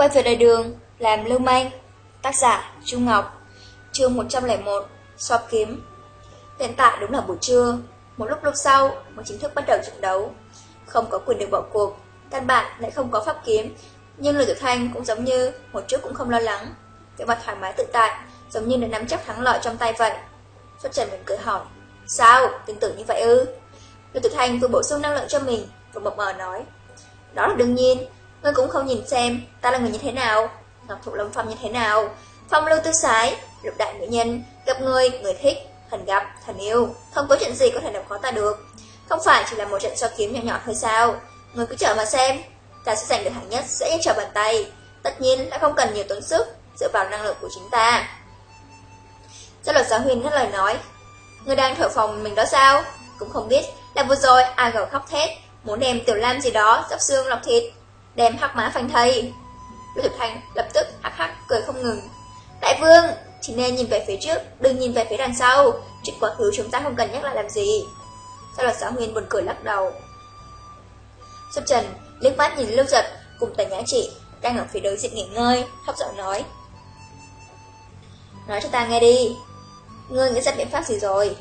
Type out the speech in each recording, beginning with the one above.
Quay về đời đường, làm lưu manh. Tác giả Trung Ngọc. Chương 101 Xoa kiếm. Hiện tại đúng là buổi trưa. Một lúc lúc sau mới chính thức bắt đầu trận đấu. Không có quyền được bỏ cuộc Căn bản lại không có pháp kiếm. Nhưng lời Tử Thanh cũng giống như Một trước cũng không lo lắng. Vẻ mặt thoải mái tự tại Giống như đã nắm chắc thắng lợi trong tay vậy. Xuất Trần mình cười hỏi Sao? Tin tưởng như vậy ư? lưu Tử Thanh vừa bổ sung năng lượng cho mình Vừa mập mờ nói Đó là đương nhiên. Ngươi cũng không nhìn xem ta là người như thế nào Ngọc Thụ Lâm Phong như thế nào. Phong lưu tư sái, lục đại nữ nhân Gặp người, người thích, thần gặp, thần yêu. Không có chuyện gì có thể làm khó ta được. Không phải chỉ là một trận so kiếm nhỏ nhỏ thôi sao? Người cứ chờ mà xem Ta sẽ giành được hạng nhất sẽ như trở bàn tay. Tất nhiên đã không cần nhiều tốn sức Dựa vào năng lực của chính ta. Gia luật giáo huyên ngắt lời nói. Người đang thở phòng mình đó sao? Cũng không biết là vừa rồi ai gào khóc thét Muốn đem tiểu lam gì đó Dắp xương lọc thịt đem hắc mã phanh thây. Lôi Thực Thành lập tức hắc hắc cười không ngừng. Đại vương, chỉ nên nhìn về phía trước, đừng nhìn về phía đằng sau. Chuyện quá khứ chúng ta không cần nhắc lại làm gì. Sau đó giáo nguyên buồn cười lắc đầu. xuân Trần liếc mắt nhìn Lưu Giật cùng tần nhã chị đang ở phía đối diện nghỉ ngơi, thấp giọng nói. Nói cho ta nghe đi, ngươi nghĩ ra biện pháp gì rồi?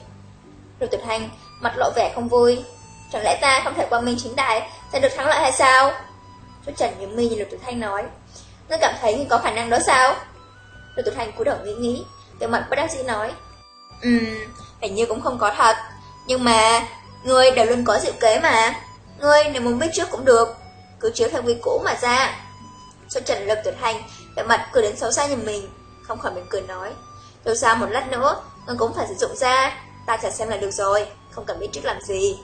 Lưu Tuyệt thành mặt lộ vẻ không vui. Chẳng lẽ ta không thể quang minh chính đại sẽ được thắng lợi hay sao? Cho Trần Nhớ Mi nhìn Lục Tử Thanh nói. Ngươi cảm thấy ngươi có khả năng đó sao? Lục Tử Thanh cúi đầu nghĩ nghĩ Tiểu mặt bất đắc dĩ nói. Ừm, hình như cũng không có thật. Nhưng mà, ngươi đều luôn có dự kế mà. Ngươi nếu muốn biết trước cũng được. Cứ chiếu theo quy cũ mà ra. Cho Trần Lục Tử Thanh tiểu mặt cười đến xấu xa nhìn mình Không khỏi mình cười nói. Đâu sao một lát nữa Ngươi cũng phải sử dụng ra. Ta trả xem là được rồi Không cần biết trước làm gì.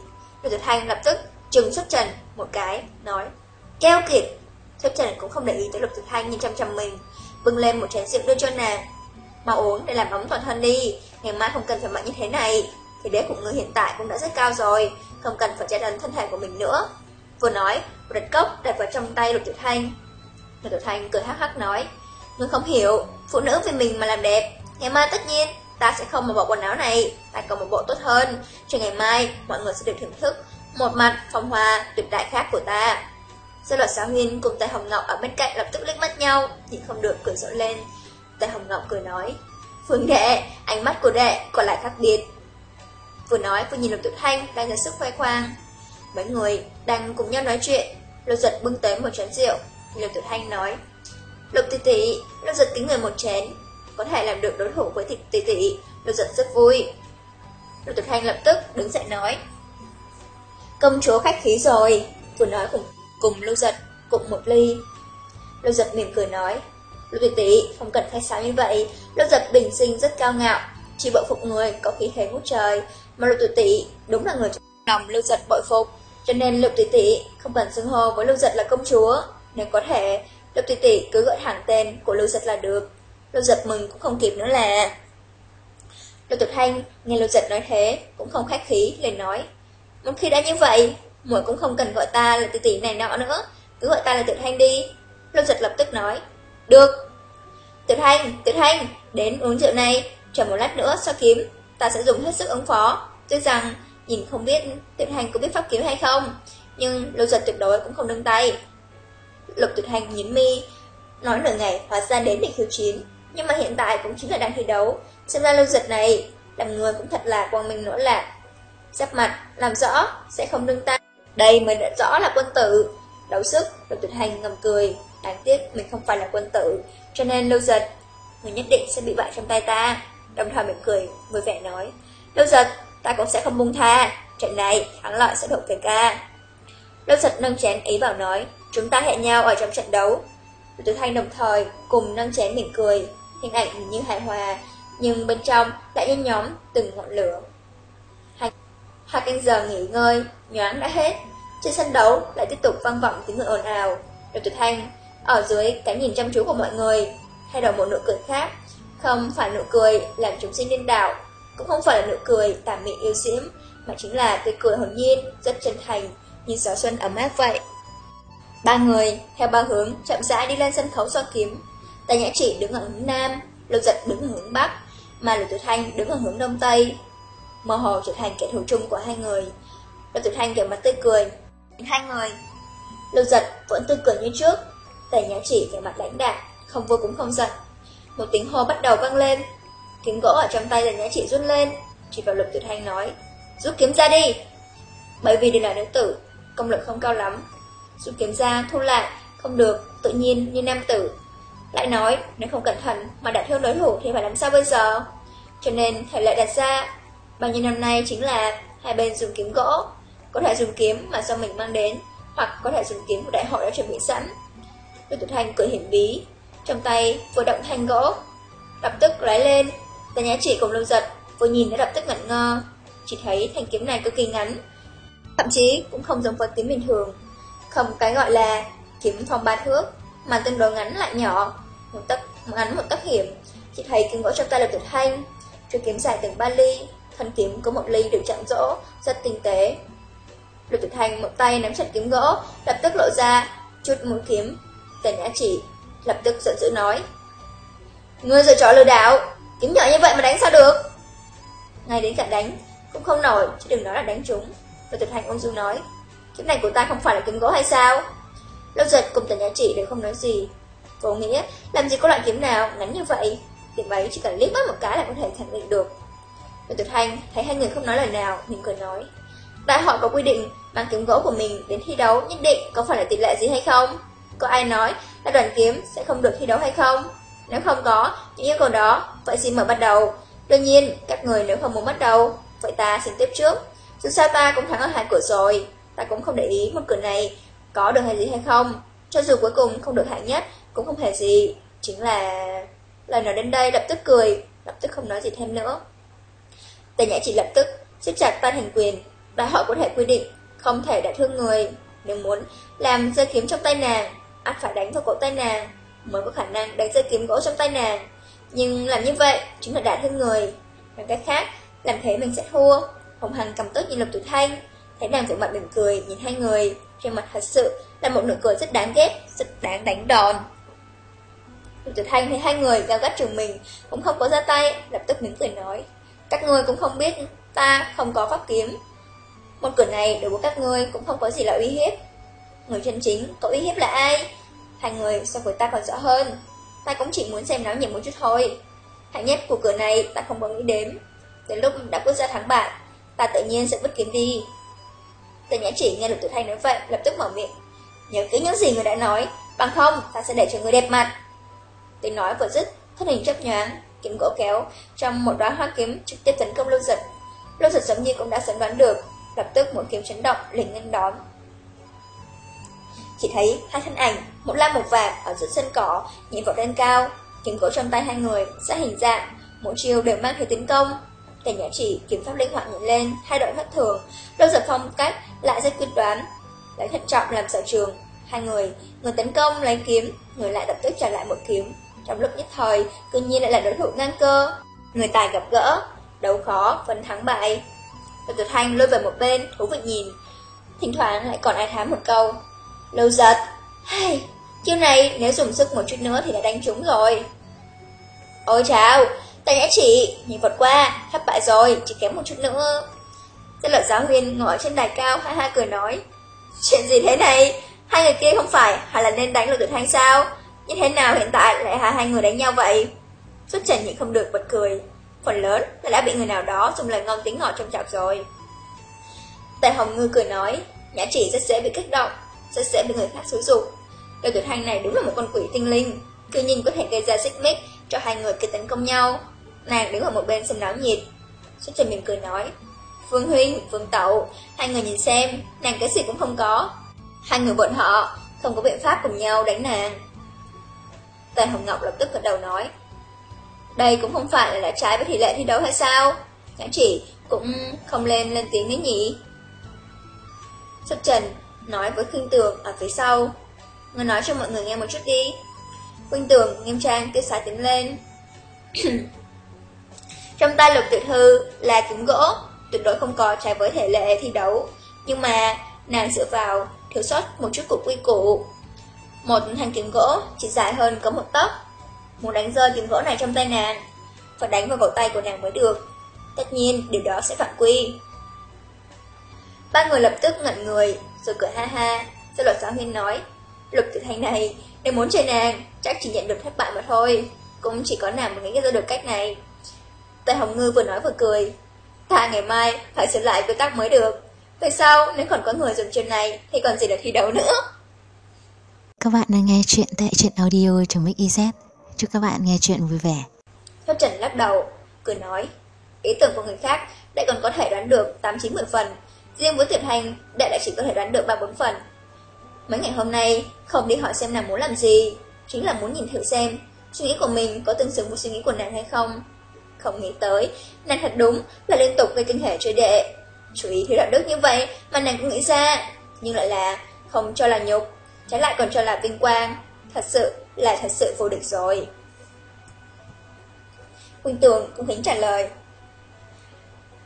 Lục Tử Thanh lập tức trừng xuất Trần một cái Nói. Keo kiệt. Thép Trần cũng không để ý tới Lục Tử Thanh nhìn chăm chăm mình Bưng lên một chén rượu đưa cho nàng. Mà uống để làm ấm toàn thân đi Ngày mai không cần phải mạnh như thế này. Thì đế của người hiện tại cũng đã rất cao rồi Không cần phải che đấn thân thể của mình nữa. Vừa nói, một đặt cốc đặt vào trong tay Lục Tử Thanh. Lục Tử Thanh cười hắc hắc nói Ngươi không hiểu, phụ nữ vì mình mà làm đẹp. Ngày mai tất nhiên ta sẽ không mặc bộ quần áo này Ta còn một bộ tốt hơn. Cho ngày mai mọi người sẽ được thưởng thức Một mặt phong hoa tuyệt đại khác của ta. Gia luật giáo huyên cùng Tài Hồng Ngọc ở bên cạnh lập tức liếc mắt nhau, nhìn không được cười rộ lên. Tài Hồng Ngọc cười nói, Phương đệ, ánh mắt của đệ còn lại khác biệt. Vừa nói vừa nhìn Lục tuyệt Thanh đang ra sức khoe khoang. Mấy người đang cùng nhau nói chuyện, Lục Giật bưng tới một chén rượu. Lục tuyệt Thanh nói, Lục tỷ tỷ, Lục Giật kính người một chén, có thể làm được đối thủ với thịt tỷ tỷ, Lục Giật rất vui. Lục tuyệt Thanh lập tức đứng dậy nói, Công chúa khách khí rồi, vừa nói cùng cùng Lưu Giật cùng một ly. Lưu Giật mỉm cười nói, Lưu Việt tỷ không cần khách sáo như vậy, Lưu Giật bình sinh rất cao ngạo, chỉ bội phục người có khí thế ngút trời, mà Lưu tỷ tỷ đúng là người trong lòng Lưu Giật bội phục, cho nên Lưu tỷ tỷ không cần xưng hô với Lưu Giật là công chúa, nếu có thể, Lưu tỷ tỷ cứ gọi thẳng tên của Lưu Giật là được. Lưu Giật mừng cũng không kịp nữa là Lưu Tử Thanh nghe Lưu Giật nói thế cũng không khách khí liền nói, một khi đã như vậy, muội cũng không cần gọi ta là tỷ tỷ này nọ nữa, cứ gọi ta là Tiểu Thanh đi. Lâm giật lập tức nói, được. Tiểu Thanh, Tiểu Thanh, đến uống rượu này, chờ một lát nữa so kiếm, ta sẽ dùng hết sức ứng phó. Tuy rằng, nhìn không biết Tiểu Thanh có biết pháp kiếm hay không, nhưng Lâm giật tuyệt đối cũng không nâng tay. Lục Tiểu Thanh nhín mi, nói nửa ngày hóa ra đến để khiêu chiến, nhưng mà hiện tại cũng chính là đang thi đấu. Xem ra Lâm giật này, làm người cũng thật là quang minh nỗi lạc. Giáp mặt, làm rõ, sẽ không nâng tay. Đây mới đã rõ là quân tử. Đấu sức, Lục Tuyệt Hành ngầm cười. Đáng tiếc mình không phải là quân tử, cho nên Lưu Giật, người nhất định sẽ bị bại trong tay ta. Đồng thời mỉm cười, vui vẻ nói. Lưu Giật, ta cũng sẽ không buông tha. Trận này, thắng lợi sẽ thuộc về ca. Lưu Giật nâng chén ý bảo nói. Chúng ta hẹn nhau ở trong trận đấu. Lục Tuyệt Hành đồng thời cùng nâng chén mỉm cười. Hình ảnh như hài hòa, nhưng bên trong lại như nhóm từng ngọn lửa. hai Hai canh giờ nghỉ ngơi, nhoáng đã hết. Trên sân đấu lại tiếp tục vang vọng tiếng người ồn ào. Độc tuyệt thanh, ở dưới cái nhìn chăm chú của mọi người, thay đổi một nụ cười khác. Không phải nụ cười làm chúng sinh điên đảo, cũng không phải là nụ cười tà mị yêu diễm, mà chính là tươi cười hồn nhiên, rất chân thành, như gió xuân ấm áp vậy. Ba người, theo ba hướng, chậm rãi đi lên sân khấu so kiếm. Tài nhã chỉ đứng ở hướng Nam, lục giật đứng ở hướng Bắc, mà lục tuyệt thanh đứng ở hướng Đông Tây mơ hồ trở thành kẻ thù chung của hai người lục Tử Thanh kiểu mặt tươi cười, hai người. Lục giật vẫn tươi cười như trước, Tề nhã chỉ vẻ mặt lãnh đạm, không vui cũng không giận. Một tiếng hô bắt đầu vang lên. Kiếm gỗ ở trong tay tề nhã chỉ run lên, chỉ vào lục tuyệt thanh nói, rút kiếm ra đi. Bởi vì đây là nữ tử, công lực không cao lắm. Rút kiếm ra, thu lại, không được, tự nhiên như nam tử. Lại nói, nếu không cẩn thận mà đã thương đối thủ thì phải làm sao bây giờ? Cho nên thể lệ đặt ra, bao nhiêu năm nay chính là hai bên dùng kiếm gỗ. Có thể dùng kiếm mà do mình mang đến, hoặc có thể dùng kiếm của đại hội đã chuẩn bị sẵn. Lưu Tử Thanh cười hiểm bí, trong tay vừa động thanh gỗ, lập tức lái lên, Tà Nhã Chỉ cùng lâu Giật vừa nhìn đã lập tức ngẩn ngơ, chỉ thấy thanh kiếm này cực kỳ ngắn, thậm chí cũng không giống với kiếm bình thường, không cái gọi là kiếm phong ba thước, mà tương đối ngắn lại nhỏ, một tấc ngắn một tấc hiểm, chỉ thấy kiếm gỗ trong tay Lục Tử Thanh, chuôi kiếm dài từng ba ly, thân kiếm có một ly được chạm rỗ, rất tinh tế. Lục Tử thành một tay nắm chặt kiếm gỗ, lập tức lộ ra chút mũi kiếm. Tần Nhã Chỉ lập tức giận dữ nói Ngươi giờ trò lừa đảo Kiếm nhỏ như vậy mà đánh sao được? Ngay đến cả đánh Cũng không nổi chứ đừng nói là đánh chúng lục tuyệt Thành ung dung nói Kiếm này của ta không phải là kiếm gỗ hay sao? Lâu giật cùng Tần Nhã Chỉ đều không nói gì. Vô nghĩa làm gì có loại kiếm nào ngắn như vậy? Điểm ấy chỉ cần liếc mắt một cái là có thể khẳng định được. Lục tuyệt hành thấy hai người không nói lời nào Mình cười nói Đại hội có quy định mang kiếm gỗ của mình đến thi đấu nhất định có phải là tỷ lệ gì hay không? Có ai nói là đoàn kiếm sẽ không được thi đấu hay không? Nếu không có những yêu cầu đó, vậy xin mời bắt đầu. Đương nhiên, các người nếu không muốn bắt đầu, vậy ta xin tiếp trước. Dù sao ta cũng thắng ở hai cửa rồi, ta cũng không để ý một cửa này có được hay gì hay không. Cho dù cuối cùng không được hạng nhất, cũng không hề gì. Chính là... Lời nói đến đây lập tức cười, lập tức không nói gì thêm nữa. Tề nhã chỉ lập tức siết chặt tay hành quyền, đại hội có thể quy định không thể đã thương người. Nếu muốn làm rơi kiếm trong tay nàng, ắt phải đánh vào cổ tay nàng, mới có khả năng đánh rơi kiếm gỗ trong tay nàng. Nhưng làm như vậy, chính là đả thương người. Bằng cách khác, làm thế mình sẽ thua. Hồng Hằng cầm tốt nhìn lục tử thanh, thấy nàng vẻ mặt mỉm cười, nhìn hai người, trên mặt thật sự là một nụ cười rất đáng ghét, rất đáng đánh đòn. Lục Tử Thanh thấy hai người gào gắt trường mình, cũng không có ra tay, lập tức mỉm cười nói. Các người cũng không biết, ta không có pháp kiếm. Một cửa này đối với các ngươi cũng không có gì là uy hiếp. Người chân chính có uy hiếp là ai? Hai người so với ta còn rõ hơn. Ta cũng chỉ muốn xem náo nhiệt một chút thôi. Hạng nhất của cửa này ta không có nghĩ đến. Đến lúc đã bước ra thắng bại, ta tự nhiên sẽ vứt kiếm đi. tên nhã chỉ nghe lục tử thanh nói vậy, lập tức mở miệng. Nhớ kỹ những gì người đã nói, bằng không ta sẽ để cho người đẹp mặt. Tiếng nói vừa dứt, thân hình chấp nhoáng, kiếm gỗ kéo trong một đóa hoa kiếm trực tiếp tấn công lâu giật. Lâu giật giống như cũng đã sớm đoán được, lập tức một kiếm chấn động liền ngân đón. Chỉ thấy hai thân ảnh, một lam một vàng ở giữa sân cỏ, nhảy vọt lên cao, kiếm gỗ trong tay hai người, sẽ hình dạng, mỗi chiều đều mang theo tiến công. Tề nhã chỉ kiếm pháp linh hoạt nhảy lên, hai đội thất thường, lâu giật phong cách lại rất quyết đoán, lấy thận trọng làm sở trường. Hai người, người tấn công lấy kiếm, người lại lập tức trả lại một kiếm. Trong lúc nhất thời, tự nhiên lại là đối thủ ngang cơ. Người tài gặp gỡ, đấu khó, phân thắng bại. Lục Tử Thanh lôi về một bên, thú vị nhìn. Thỉnh thoảng lại còn ai thám một câu. Lâu giật, hay, chiêu này nếu dùng sức một chút nữa thì đã đánh trúng rồi. Ôi chào, ta nhã chỉ, nhìn vật qua, thất bại rồi, chỉ kém một chút nữa. Giết lợi giáo huyên ngồi trên đài cao, hai hai cười nói. Chuyện gì thế này? Hai người kia không phải hay là nên đánh Lục Tử Thanh sao? Như thế nào hiện tại lại hai hai người đánh nhau vậy? Xuất trần nhịn không được bật cười phần lớn là đã bị người nào đó dùng lời ngon tiếng ngọt trong chọc rồi. Tề Hồng Ngư cười nói, nhã chỉ rất dễ bị kích động, rất dễ bị người khác xúi dục. Đầu tuyệt thanh này đúng là một con quỷ tinh linh, cư nhiên có thể gây ra xích mích cho hai người kia tấn công nhau. Nàng đứng ở một bên xem náo nhiệt. Xuất trần mỉm cười nói, Phương Huynh, Phương Tậu, hai người nhìn xem, nàng cái gì cũng không có. Hai người bọn họ không có biện pháp cùng nhau đánh nàng. Tề Hồng Ngọc lập tức gật đầu nói, đây cũng không phải là trái với tỷ lệ thi đấu hay sao? Nhã chỉ cũng không lên lên tiếng đấy nhỉ? Xuất Trần nói với Khương Tường ở phía sau. Người nói cho mọi người nghe một chút đi. Khương Tường nghiêm trang tiêu xài tiếng lên. Trong tay lục tuyệt thư là kiếm gỗ, tuyệt đối không có trái với thể lệ thi đấu. Nhưng mà nàng dựa vào thiếu sót một chút cục quy củ. Một thanh kiếm gỗ chỉ dài hơn có một tấc Muốn đánh rơi kiếm gỗ này trong tay nàng Phải đánh vào cổ tay của nàng mới được Tất nhiên điều đó sẽ phạm quy Ba người lập tức ngẩn người Rồi cười ha ha Sau luật giáo huyên nói Lục Tử Thanh này, nếu muốn chơi nàng, chắc chỉ nhận được thất bại mà thôi. Cũng chỉ có nàng mới nghĩ ra được cách này. Tây Hồng Ngư vừa nói vừa cười. Ta ngày mai phải sửa lại quy tắc mới được. Về sau, nếu còn có người dùng chuyện này, thì còn gì để thi đấu nữa. Các bạn đang nghe chuyện tại truyện audio.mix.iz Chúc các bạn nghe chuyện vui vẻ. Thoát Trần lắc đầu, cười nói Ý tưởng của người khác, đại còn có thể đoán được 8-9-10 phần. Riêng với tuyệt Hành, đại lại chỉ có thể đoán được 3-4 phần. Mấy ngày hôm nay, không đi hỏi xem nàng muốn làm gì Chính là muốn nhìn thử xem Suy nghĩ của mình có tương xứng với suy nghĩ của nàng hay không. Không nghĩ tới Nàng thật đúng là liên tục gây kinh hệ chơi đệ. Chú ý thiếu đạo đức như vậy Mà nàng cũng nghĩ ra Nhưng lại là không cho là nhục Trái lại còn cho là vinh quang. Thật sự là thật sự vô địch rồi. Quỳnh Tường cũng kính trả lời.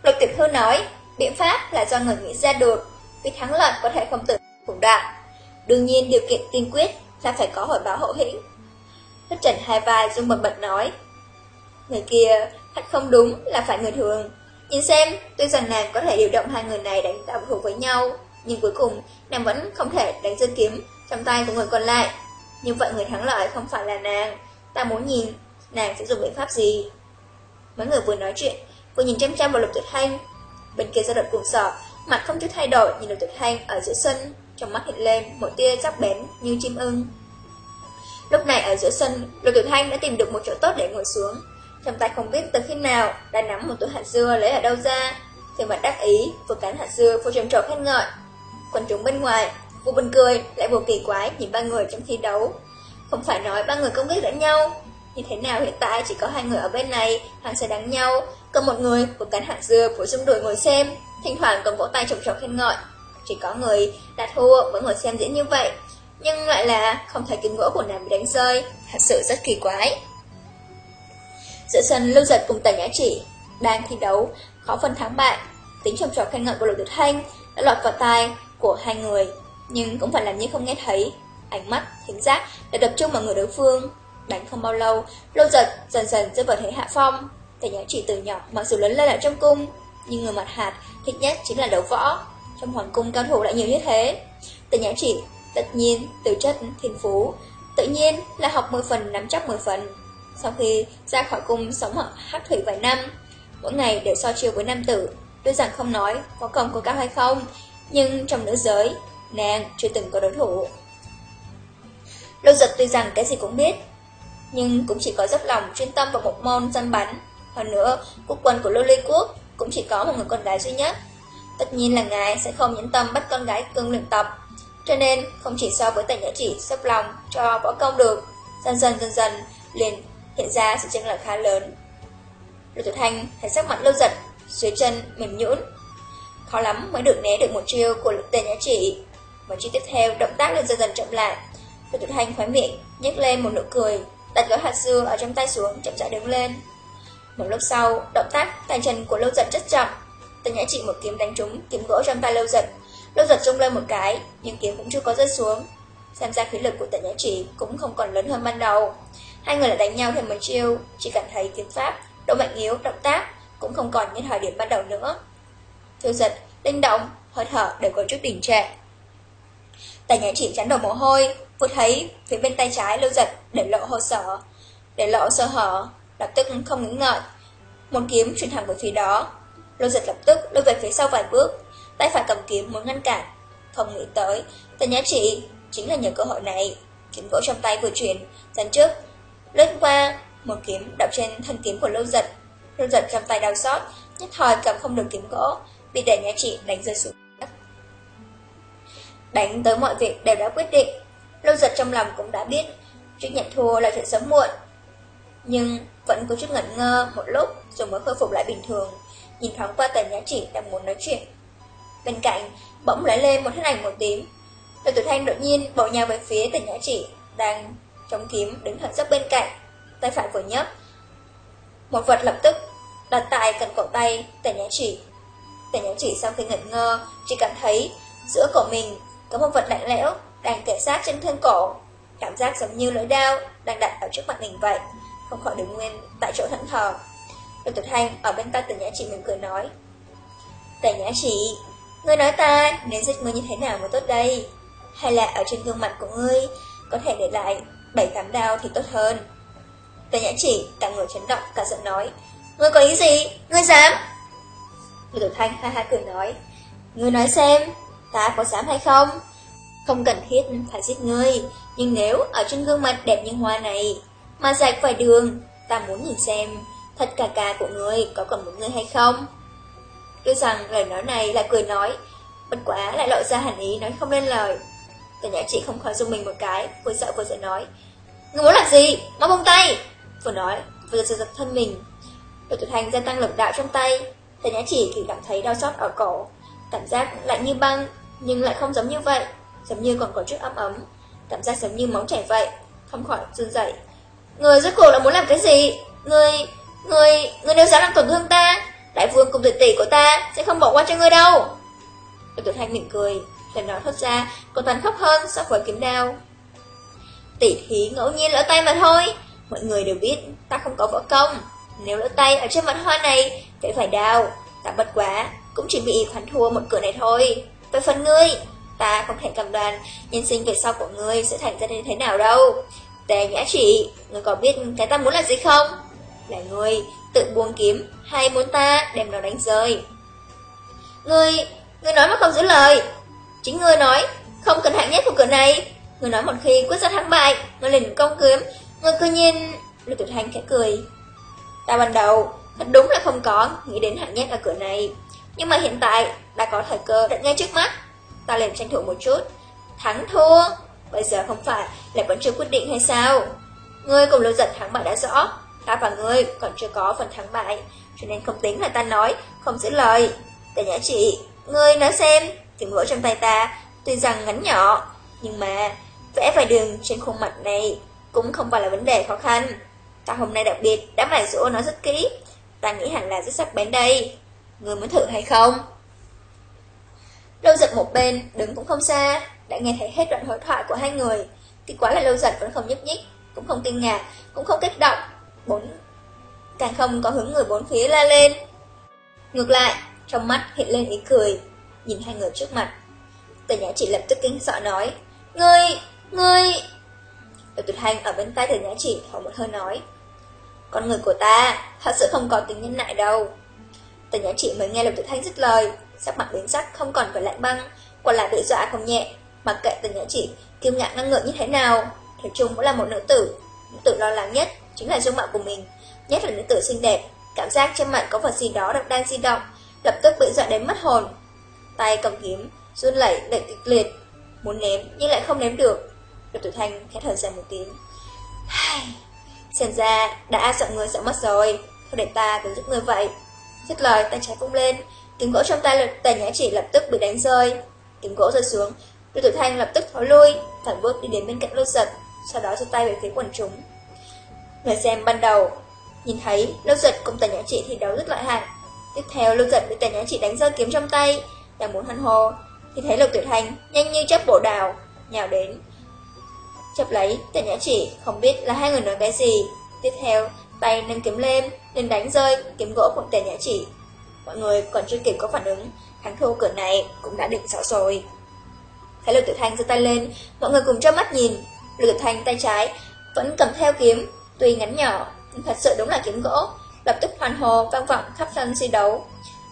Lục Tiểu Thư nói, Biện pháp là do người nghĩ ra được, Vì thắng lợi có thể không tự thủ đoạn. Đương nhiên điều kiện tiên quyết Là phải có hồi báo hậu hĩnh. Thất trần hai vai dung bật bật nói, Người kia thật không đúng là phải người thường. Nhìn xem, Tuy rằng nàng có thể điều động hai người này đánh tạo thủ với nhau, Nhưng cuối cùng nàng vẫn không thể đánh dân kiếm trong tay của người còn lại. Như vậy người thắng lợi không phải là nàng. Ta muốn nhìn nàng sẽ dùng biện pháp gì. Mấy người vừa nói chuyện, vừa nhìn chăm chăm vào lục tuyệt thanh. Bên kia ra đợt cùng sợ, mặt không chút thay đổi nhìn lục tuyệt thanh ở giữa sân, trong mắt hiện lên một tia sắc bén như chim ưng. Lúc này ở giữa sân, lục tuyệt thanh đã tìm được một chỗ tốt để ngồi xuống. Trong tay không biết từ khi nào đã nắm một túi hạt dưa lấy ở đâu ra. Thì mặt đắc ý, vừa cắn hạt dưa vừa trầm trồ khen ngợi. Quần chúng bên ngoài Vô Bình cười, lại vô kỳ quái nhìn ba người trong thi đấu. Không phải nói ba người công biết lẫn nhau. Như thế nào hiện tại chỉ có hai người ở bên này, hàng sẽ đánh nhau. Còn một người vừa cắn hạt dưa vừa dung đuổi ngồi xem, thỉnh thoảng còn vỗ tay trồng trọc khen ngợi. Chỉ có người đã thua với ngồi xem diễn như vậy. Nhưng lại là không thấy kiếm gỗ của nàng bị đánh rơi, thật sự rất kỳ quái. Giữa sân lưu giật cùng tần nhã chỉ, đang thi đấu, khó phân thắng bại. Tính trầm trọc khen ngợi của lục tuyệt thanh đã lọt vào tai của hai người nhưng cũng phải làm như không nghe thấy. Ánh mắt, thính giác đã tập trung vào người đối phương. Đánh không bao lâu, lô giật dần dần rơi vào thế hạ phong. Tề nhã chỉ từ nhỏ mặc dù lớn lên ở trong cung, nhưng người mặt hạt thích nhất chính là đấu võ. Trong hoàng cung cao thủ lại nhiều như thế. Tề nhã chỉ tất nhiên từ chất thiên phú, tự nhiên là học 10 phần nắm chắc 10 phần. Sau khi ra khỏi cung sống ở hắc thủy vài năm, mỗi ngày đều so chiều với nam tử, tuy rằng không nói có công có cao hay không, nhưng trong nữ giới nàng chưa từng có đối thủ. Lô giật tuy rằng cái gì cũng biết, nhưng cũng chỉ có dốc lòng chuyên tâm vào một môn săn bắn. Hơn nữa, quốc quân của Lô Lê Quốc cũng chỉ có một người con gái duy nhất. Tất nhiên là ngài sẽ không nhẫn tâm bắt con gái cưng luyện tập. Cho nên, không chỉ so với tài nhã chỉ dốc lòng cho võ công được, dần dần dần dần liền hiện ra sự chênh lệch khá lớn. Lô Tuyệt Thanh thấy sắc mặt lâu giật, dưới chân mềm nhũn Khó lắm mới được né được một chiêu của lực tên nhã chỉ và chi tiếp theo, động tác liền dần dần chậm lại. Lục Tuyệt Hành khóe miệng, nhếch lên một nụ cười, đặt gói hạt dưa ở trong tay xuống, chậm rãi đứng lên. Một lúc sau, động tác tay chân của Lâu Giật rất chậm. Tần Nhã trị một kiếm đánh trúng kiếm gỗ trong tay Lâu Giật. Lâu Giật rung lên một cái, nhưng kiếm cũng chưa có rơi xuống. Xem ra khí lực của Tần Nhã trị cũng không còn lớn hơn ban đầu. Hai người lại đánh nhau thêm một chiêu, chỉ cảm thấy kiếm pháp, độ mạnh yếu, động tác cũng không còn như thời điểm ban đầu nữa. Tiêu giật, linh động, hơi thở đều có chút đỉnh trệ. Tài nhà chỉ chắn đổ mồ hôi, vừa thấy phía bên tay trái lưu giật để lộ hồ sở, để lộ sơ hở, lập tức không ngứng ngợi. Một kiếm chuyển thẳng về phía đó. Lưu giật lập tức lưu về phía sau vài bước, tay phải cầm kiếm muốn ngăn cản. Không nghĩ tới, tài nhà chỉ chính là nhờ cơ hội này. Kiếm gỗ trong tay vừa chuyển, dần trước, lướt qua, một kiếm đập trên thân kiếm của lưu giật. Lưu giật trong tay đau xót, nhất thời cầm không được kiếm gỗ, bị đẩy nhà chị đánh rơi xuống. Đánh tới mọi việc đều đã quyết định. Lâu giật trong lòng cũng đã biết Trước nhận thua là chuyện sớm muộn. Nhưng vẫn có chút ngẩn ngơ một lúc Rồi mới khôi phục lại bình thường, Nhìn thoáng qua tần nhã chỉ đang muốn nói chuyện. Bên cạnh, bỗng lấy lên một thân ảnh màu tím. Lôi tử thanh đột nhiên bỏ nhau về phía tần nhã chỉ Đang chống kiếm đứng thật dốc bên cạnh, Tay phải vừa nhấp Một vật lập tức đặt tại cần cổ tay tần nhã chỉ Tần nhã chỉ sau khi ngẩn ngơ, Chỉ cảm thấy giữa cổ mình có một vật lạnh lẽo đang kề sát trên thân cổ, cảm giác giống như lưỡi đao đang đặt ở trước mặt mình vậy, không khỏi đứng nguyên tại chỗ thẫn thờ. Đồng Tuyệt Thanh ở bên tay Tần Nhã chị mỉm cười nói: "Tần Nhã chị, ngươi nói ta nên giết ngươi như thế nào mới tốt đây?" hay là ở trên gương mặt của ngươi có thể để lại bảy thám đao thì tốt hơn. Tề nhã chỉ cả người chấn động cả giận nói, ngươi có ý gì? Ngươi dám? Lưu Tử Thanh ha ha cười nói, ngươi nói xem, ta có dám hay không? Không cần thiết phải giết ngươi, nhưng nếu ở trên gương mặt đẹp như hoa này mà rạch phải đường, ta muốn nhìn xem thật cả cà của ngươi có còn một ngươi hay không? Tuy rằng lời nói này là cười nói, bất quá lại lộ ra hẳn ý nói không nên lời. Tần nhã chỉ không khỏi dùng mình một cái, vừa sợ vừa sợ nói. Ngươi muốn làm gì? Mau buông tay! Vừa nói, vừa giật giật thân mình. Đội tuyệt thành gia tăng lực đạo trong tay. Tần nhã chỉ chỉ cảm thấy đau xót ở cổ. Cảm giác lạnh như băng, nhưng lại không giống như vậy. Giống như còn có chút ấm ấm. Cảm giác giống như máu chảy vậy. Không khỏi run dậy. Người rốt cuộc là muốn làm cái gì? Người... Người... Người nếu dám làm tổn thương ta, Đại vương cùng tuyệt tỷ của ta Sẽ không bỏ qua cho ngươi đâu Đội tuyệt hành mỉm cười Lần nói thốt ra còn toàn khóc hơn so với kiếm đao Tỷ thí ngẫu nhiên lỡ tay mà thôi, Mọi người đều biết ta không có võ công Nếu lỡ tay ở trên mặt hoa này Phải phải đau, Ta bất quá Cũng chỉ bị khoản thua một cửa này thôi về phần ngươi, Ta không thể cầm đoàn, Nhân sinh về sau của ngươi sẽ thành ra như thế nào đâu. Tề nhã chỉ, Ngươi có biết cái ta muốn là gì không? Là ngươi tự buông kiếm, Hay muốn ta đem nó đánh rơi? Ngươi Ngươi nói mà không giữ lời. Chính ngươi nói, Không cần hạng nhất của cửa này. Ngươi nói một khi quyết ra thắng bại, Ngươi liền công kiếm. Ngươi cư nhiên Lưu tuyệt hành khẽ cười. Ta ban đầu, Thật đúng là không có Nghĩ đến hạng nhất ở cửa này. Nhưng mà hiện tại Đã có thời cơ đặt ngay trước mắt. Ta liền tranh thủ một chút. Thắng thua. Bây giờ không phải là vẫn chưa quyết định hay sao? Ngươi cùng lưu giật thắng bại đã rõ. Ta và ngươi còn chưa có phần thắng bại, Cho nên không tính là ta nói, Không giữ lời. Tề nhã chị, Ngươi nói xem Tiếng gỗ trong tay ta Tuy rằng ngắn nhỏ, Nhưng mà Vẽ vài đường trên khuôn mặt này Cũng không phải là vấn đề khó khăn. Ta hôm nay đặc biệt đã mải dỗ nó rất kỹ. Ta nghĩ hẳn là rất sắc bén đây người muốn thử hay không? Lâu giật một bên Đứng cũng không xa Đã nghe thấy hết đoạn hội thoại của hai người. Thì quá là lâu giật vẫn không nhúc nhích Cũng không kinh ngạc Cũng không kích động. Bốn Càng không có hứng người bốn phía la lên. Ngược lại Trong mắt hiện lên ý cười Nhìn hai người trước mặt. Tờ nhã chỉ lập tức kinh sợ nói Ngươi, ngươi! Đầu tuyệt hành ở bên tay tờ nhã chỉ thở một hơi nói Con người của ta Thật sự không có tính nhân nại đâu. Tần nhã chỉ mới nghe Lục Tử thanh dứt lời. Sắc mặt biến sắc không còn phải lạnh băng. Còn là bị dọa không nhẹ. Mặc kệ tần nhã chỉ kiêu ngạo ngăn ngượng như thế nào Thủy chung cũng là một nữ tử. Nữ tử lo lắng nhất chính là dung mạo của mình Nhất là nữ tử xinh đẹp. Cảm giác trên mặt có vật gì đó đang di động Lập tức bị dọa đến mất hồn. Tay cầm kiếm, run lẩy đẩy kịch liệt. Muốn ném nhưng lại không ném được. Lục tử thanh khẽ thở dài một tiếng. Xem ra đã sợ người sợ mất rồi. Thôi để ta cứ giúp người vậy. Dứt lời, tay trái vung lên. Kiếm gỗ trong tay lực nhã chỉ lập tức bị đánh rơi. Kiếm gỗ rơi xuống. Lưu tử thanh lập tức thối lui Thẳng bước đi đến bên cạnh lưu giật, Sau đó giơ tay về phía quần chúng. Người xem ban đầu, Nhìn thấy Lưu Giật cùng Tần Nhã chỉ thi đấu rất lợi hại. Tiếp theo Lưu Giật bị Tần Nhã chỉ đánh rơi kiếm trong tay, Đang muốn hân hô. Thì thấy Lục Tuyệt thanh nhanh như chấp bộ đào, Nhào đến, Chấp lấy. Tần Nhã chỉ không biết là hai người nói cái gì. Tiếp theo tay nâng kiếm lên nên đánh rơi kiếm gỗ của tề Nhã chỉ. Mọi người còn chưa kịp có phản ứng Thắng thua cửa này cũng đã định rõ rồi Thấy Lục Tuyệt Thanh giơ tay lên Mọi người cùng cho mắt nhìn Lục Tuyệt Thanh tay trái vẫn cầm theo kiếm Tuy ngắn nhỏ, nhưng thật sự đúng là kiếm gỗ, lập tức hoàn hồ vang vọng khắp sân thi đấu.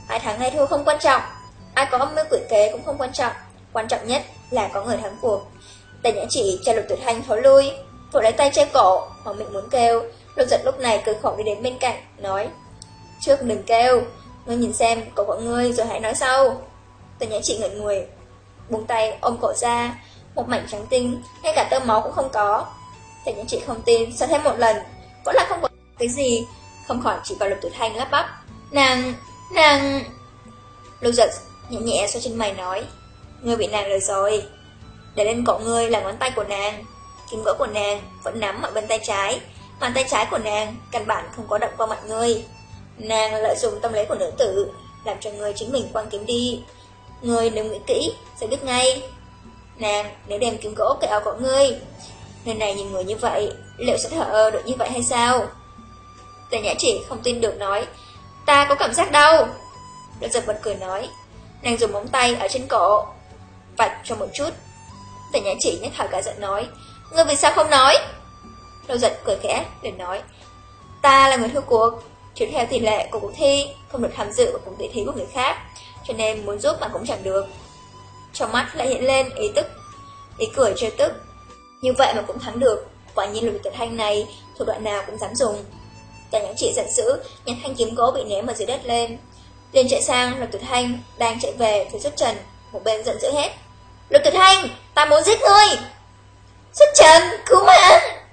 Ai thắng hay thua không quan trọng, ai có âm mưu quỷ kế cũng không quan trọng, quan trọng nhất là có người thắng cuộc. Tề nhã chỉ cho lục tuyệt thanh thối lui, vội lấy tay che cổ, hoàng miệng muốn kêu, lục giật lúc này cười khổ đi đến bên cạnh, nói Trước đừng kêu, ngươi nhìn xem cậu của ngươi rồi hãy nói sau. Tề nhã chị ngẩn người, buông tay ôm cổ ra, một mảnh trắng tinh, ngay cả tơ máu cũng không có, Thế nhã chị không tin, sao thêm một lần Vẫn là không có cái gì Không khỏi chỉ vào lục tử thanh lắp bắp Nàng, nàng Lục giật nhẹ nhẹ xoay trên mày nói Ngươi bị nàng lời rồi Để lên cổ ngươi là ngón tay của nàng Kim gỗ của nàng vẫn nắm ở bên tay trái Bàn tay trái của nàng Căn bản không có động qua mặt ngươi Nàng lợi dụng tâm lý của nữ tử Làm cho ngươi chính mình quăng kiếm đi Ngươi nếu nghĩ kỹ sẽ biết ngay Nàng nếu đem kiếm gỗ cậy áo của ngươi Người này nhìn người như vậy, liệu sẽ thở ơ được như vậy hay sao? Tề nhã chỉ không tin được nói, ta có cảm giác đau. Đỗ giật bật cười nói, nàng dùng móng tay ở trên cổ, vạch cho một chút. Tề nhã chỉ nhắc hỏi cả giận nói Ngươi vì sao không nói Lâu giật cười khẽ để nói, Ta là người thua cuộc, Chiếu theo tỷ lệ của cuộc thi, Không được tham dự vào cuộc tỷ thí của người khác, Cho nên muốn giúp mà cũng chẳng được. Trong mắt lại hiện lên ý tức, Ý cười chơi tức. Như vậy mà cũng thắng được, Quả nhiên lục tuyệt thanh này, Thủ đoạn nào cũng dám dùng. Cả những chị giận dữ, Nhặt thanh kiếm gỗ bị ném ở dưới đất lên. Liền chạy sang, lục tuyệt thanh Đang chạy về phía xuất trần, Một bên giận dữ hết Lục tuyệt thanh, Ta muốn giết ngươi! Xuất trần, cứu mạng!